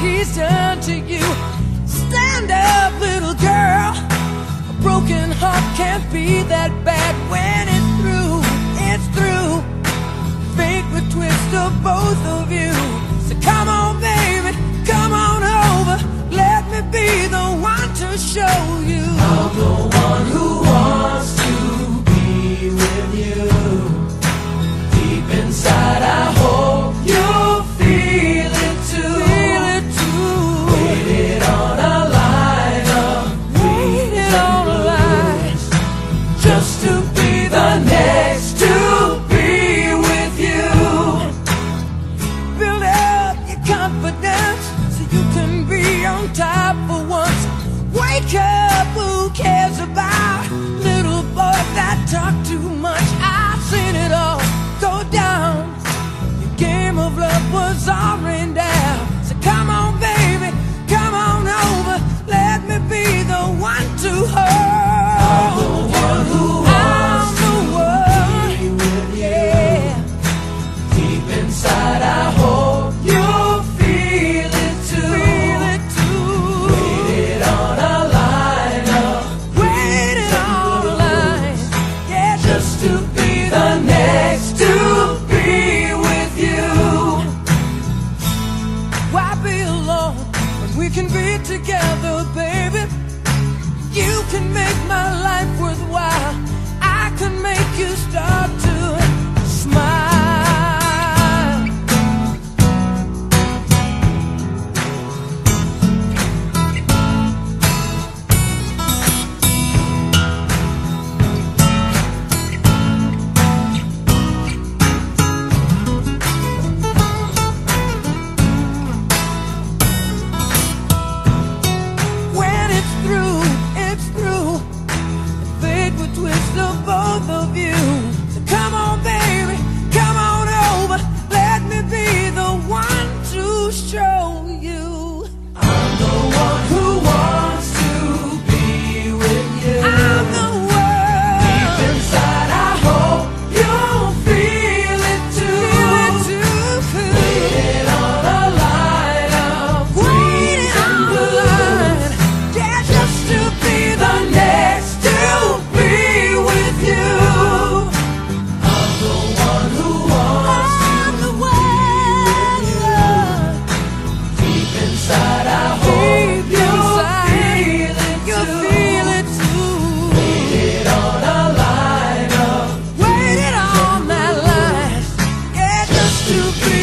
he's done to you. Stand up, little girl. A broken heart can't be that bad when talk too much, I've seen it all go down. Your game of love was all ran down. So come on, baby, come on over. Let me be the one to hold. to be the next to be with you. Why be alone when we can be together, baby? You can make my twist of both of you. to be.